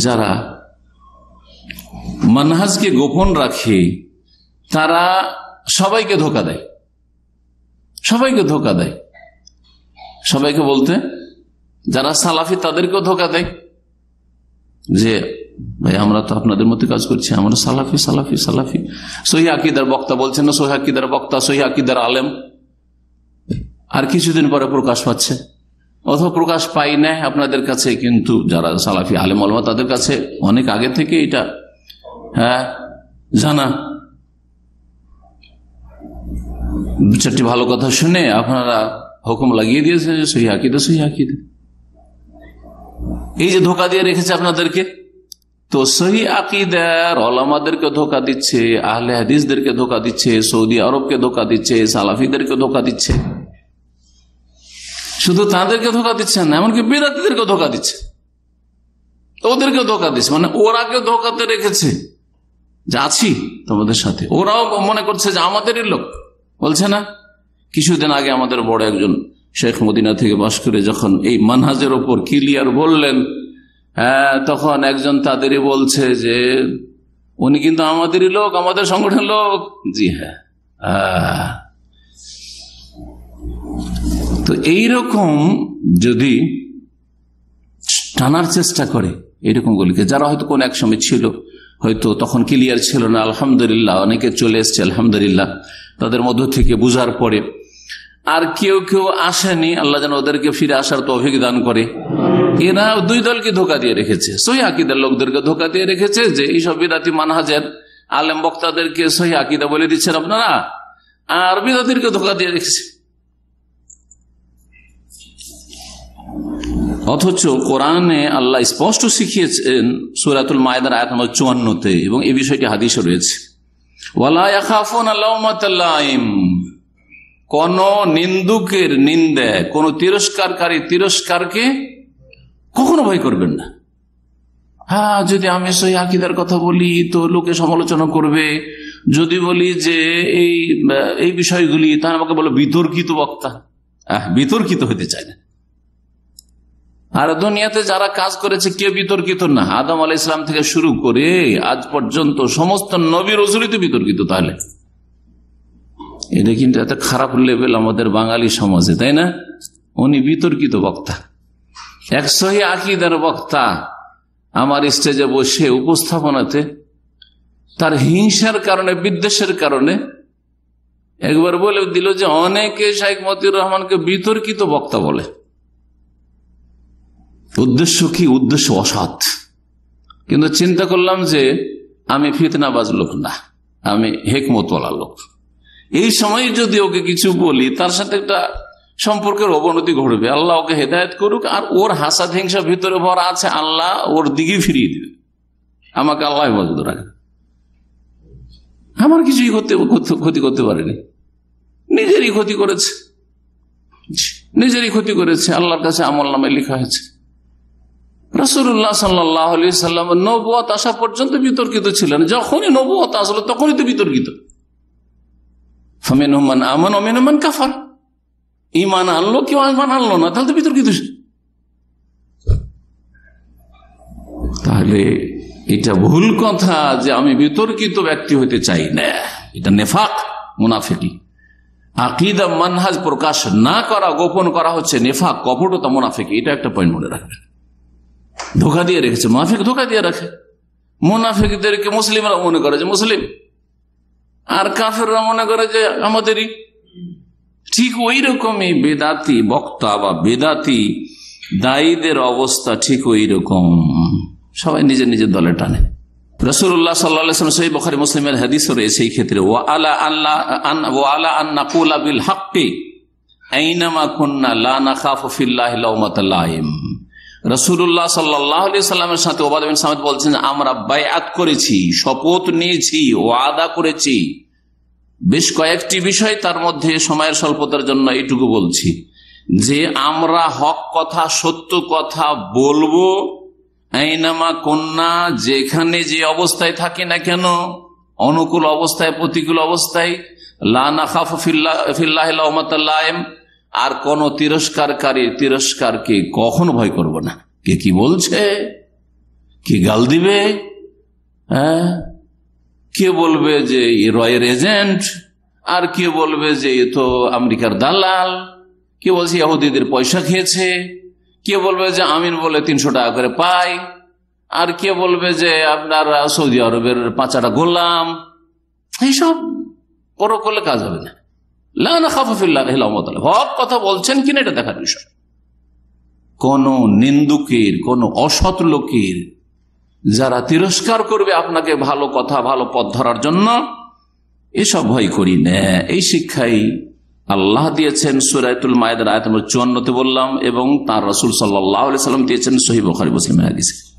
যারা মানহাজকে গোপন রাখে, তারা সবাইকে ধোকা দেয়। সবাইকে ধোকা দেয়। সবাইকে বলতে, যারা সালাফি, তাদেরকেও ধোকা দেয়। যে, ভাই, আমরা তো আপনাদের মধ্যে কাজ করছি, আমরা সালাফি সালাফি সালাফি। সহি আকিদার বক্তা বলছেন না, সহি আকিদার বক্তা, সহি আকিদার আলেম। আর কিছুদিন পরে প্রকাশ পাচ্ছে। অথবা প্রকাশ পাই না আপনাদের কাছে, কিন্তু যারা সালাফি আলেম আলমা তাদের কাছে অনেক আগে থেকে এটা হ্যাঁ জানা। দু চারটি ভালো কথা শুনে আপনারা হুকুম লাগিয়ে দিয়েছে সহি আকিদা সহি আকিদা। এই যে ধোকা দিয়ে রেখেছে আপনাদেরকে, তো সহি আকিদার ওলামাদেরকে ধোকা দিচ্ছে, আহলে হাদিসদেরকে ধোকা দিচ্ছে, সৌদি আরবকে ধোকা দিচ্ছে, সালাফিদেরকে ধোকা দিচ্ছে। শুধু তাদেরকে ধোকা দিচ্ছে না, এমনকি বিরাতিদেরকে ধোকা দিচ্ছে। ওদেরকে ধোকা দিচ্ছে মানে ওরাকে ধোকাতে রেখেছে যে আছি তোমাদের সাথে। ওরাও মনে করছে যে আমাদেরই লোক। বলছে না, কিছুদিন আগে আমাদের বড় একজন শেখ মদিনা থেকে বাস করে যখন এই মানহাজের ওপর ক্লিয়ার বললেন হ্যাঁ তখন একজন তাদেরই বলছে যে, উনি কিন্তু আমাদেরই লোক, আমাদের সংগঠনের লোক। জি হ্যাঁ। তো এইরকম যদি টানার চেষ্টা করে এরকম গুলিকে, যারা হয়তো কোন এক সময় ছিল, হয়তো তখন ক্লিয়ার ছিল না, আলহামদুলিল্লাহ, অনেকে চলে এসছে, আলহামদুলিল্লাহ, তাদের মধ্য থেকে বুঝার পরে, আর কেউ কেউ আসেনি, আল্লাহ যেন ওদেরকে ফিরে আসার তো অভিজ্ঞান করে। এরা দুই দলকে ধোকা দিয়ে রেখেছে, সহি লোকদেরকে ধোকা দিয়ে রেখেছে যে, এইসব বিদাতি মানহাজের আলেম বক্তাদেরকে সহি আকিদা বলে দিচ্ছেন আপনারা, আর বিদাতিরকে ধোকা দিয়ে রেখেছে। অথচ কোরআনে আল্লাহ স্পষ্ট শিখিয়েছেন সুরাতুল মায়দার আয়াত নম্বর চুয়ান্নতে এবং এই বিষয়টি হাদিসও রয়েছে। কোন নিন্দুকের নিন্দে, কোন তিরস্কারী তিরস্কারকে কখনো ভয় করবেন না। হ্যাঁ যদি আমি সহি আকিদার কথা বলি, তো লোকে সমালোচনা করবে। যদি বলি যে এই এই বিষয়গুলি তাহলে আমাকে বলো বিতর্কিত বক্তা। বিতর্কিত হতে চায় না। আর দুনিয়াতে যারা কাজ করেছে কে বিতর্কিত না। আদম আল ইসলাম থেকে শুরু করে আজ পর্যন্ত সমস্ত নবী রসুলিত বিতর্কিত তাহলে। এটা কিন্তু এত খারাপ লেভেল আমাদের বাঙালি সমাজে, তাই না? উনি বিতর্কিত বক্তা। একশোই আকিদার বক্তা আমার স্টেজে বসে উপস্থাপনাতে তার হিংসার কারণে, বিদ্বেষের কারণে একবার বলে দিল যে অনেকে শাইক মতিউর রহমানকে বিতর্কিত বক্তা বলে। উদ্দেশ্য কি? উদ্দেশ্য অসৎ। কিন্তু চিন্তা করলাম যে আমি ফিতনাবাজ লোক না। আমি হেকমতওয়ালা লোক। এই সময় যদি ওকে কিছু বলি, তার সাথে একটা সম্পর্কের অবনতি ঘটবে। আল্লাহ ওকে হেদায়ত করুক, আর ওর হাসাদ হিংসা ভিতরে ভরা আছে, আল্লাহ ওর দিকে ফিরিয়ে দিবে। আমাকে আল্লাহ হেফাজত রাখবে আমার কিছুই ক্ষতি করতে পারেনি। নিজেরই ক্ষতি করেছে। নিজেরই ক্ষতি করেছে। আল্লাহর কাছে আমল নামে লেখা হয়েছে। রসুল্লাহ সাল্লাহ সাল্লাম নবুয়াত আসা পর্যন্ত বিতর্কিত ছিলেন। যখনই নবুয়াত আসলো, তখনই তো বিতর্কিত। ফমিন হুমান আমান অমিন হুমান কাফার। ইমান আনলো, কেউ ইমান আনলো না, তাহলে তো বিতর্কিত তাহলে এটা ভুল কথা যে আমি বিতর্কিত ব্যক্তি হইতে চাই না। এটা নেফাক, মুনাফিকি। আকিদা, মানহাজ প্রকাশ না করা, গোপন করা হচ্ছে নেফাক, কপটতা, মুনাফিকি। এটা একটা পয়েন্ট মনে রাখবেন। ধোকা দিয়ে রেখেছে মাফিক ধোকা দিয়ে রাখে। মুনাফিকদেরকে মুসলিমরা মনে করে যে মুসলিম। আর কাফেররা মনে করে যে আমাদেরই। ঠিক ওই রকমই বেদাতি বক্তা বা বেদাতি দায়ীদের অবস্থা ঠিক ওই রকম সবাই নিজের নিজের দলে টানে। রসুল্লাহ সাল্লাম মুসলিমের হাদিস ক্ষেত্রে আলা আল্লাহ আন্না কুন্না লা রসুল্লাহ সাল্লাহ সাল্লামের সাথে ওবাদ সামেদ বলছেন, আমরা বায়াত করেছি, শপথ নিয়েছি ও আদা করেছি। বেশ কয়েকটি বিষয় তার মধ্যে সময়ের স্বল্পতার জন্য এইটুকু বলছি। যে আমরা হক কথা, সত্য কথা বলব, আইনামা কন্যা, যেখানে যে অবস্থায় থাকি না কেন, অনুকূল অবস্থায়, প্রতিকূল অবস্থায় লানা খাফ ফিল্লাহ আর কোন তিরস্কারী তিরস্কারকে কখনো ভয় করব না। কে কি বলছে? কি গাল দিবে? হ্যাঁ? কে বলবে যে রয়ের এজেন্ট? আর কে বলবে যে এ তো আমেরিকার দালাল? কে বলছে ইহুদিদের পয়সা খেয়েছে? কে বলবে যে আমিন বলে তিনশো টাকা করে পাই? আর কে বলবে যে আপনার সৌদি আরবের পাঁচাটা গোলাম? এইসব বড় করলে কাজ হবে না। হক কথা বলছেন কিনা এটা দেখার বিষয়। কোন নিন্দুকের, কোন অসৎ লোকের যারা তিরস্কার করবে আপনাকে ভালো কথা, ভালো পথ ধরার জন্য, এসব ভয় করি না। এই শিক্ষাই আল্লাহ দিয়েছেন সুরায়তুল মায়েদের আয়ত চুয়ান্নতে বললাম এবং তার রসুল সাল্লাহ সাল্লাম দিয়েছেন সহিব খারি মুসলিম হাদিসে।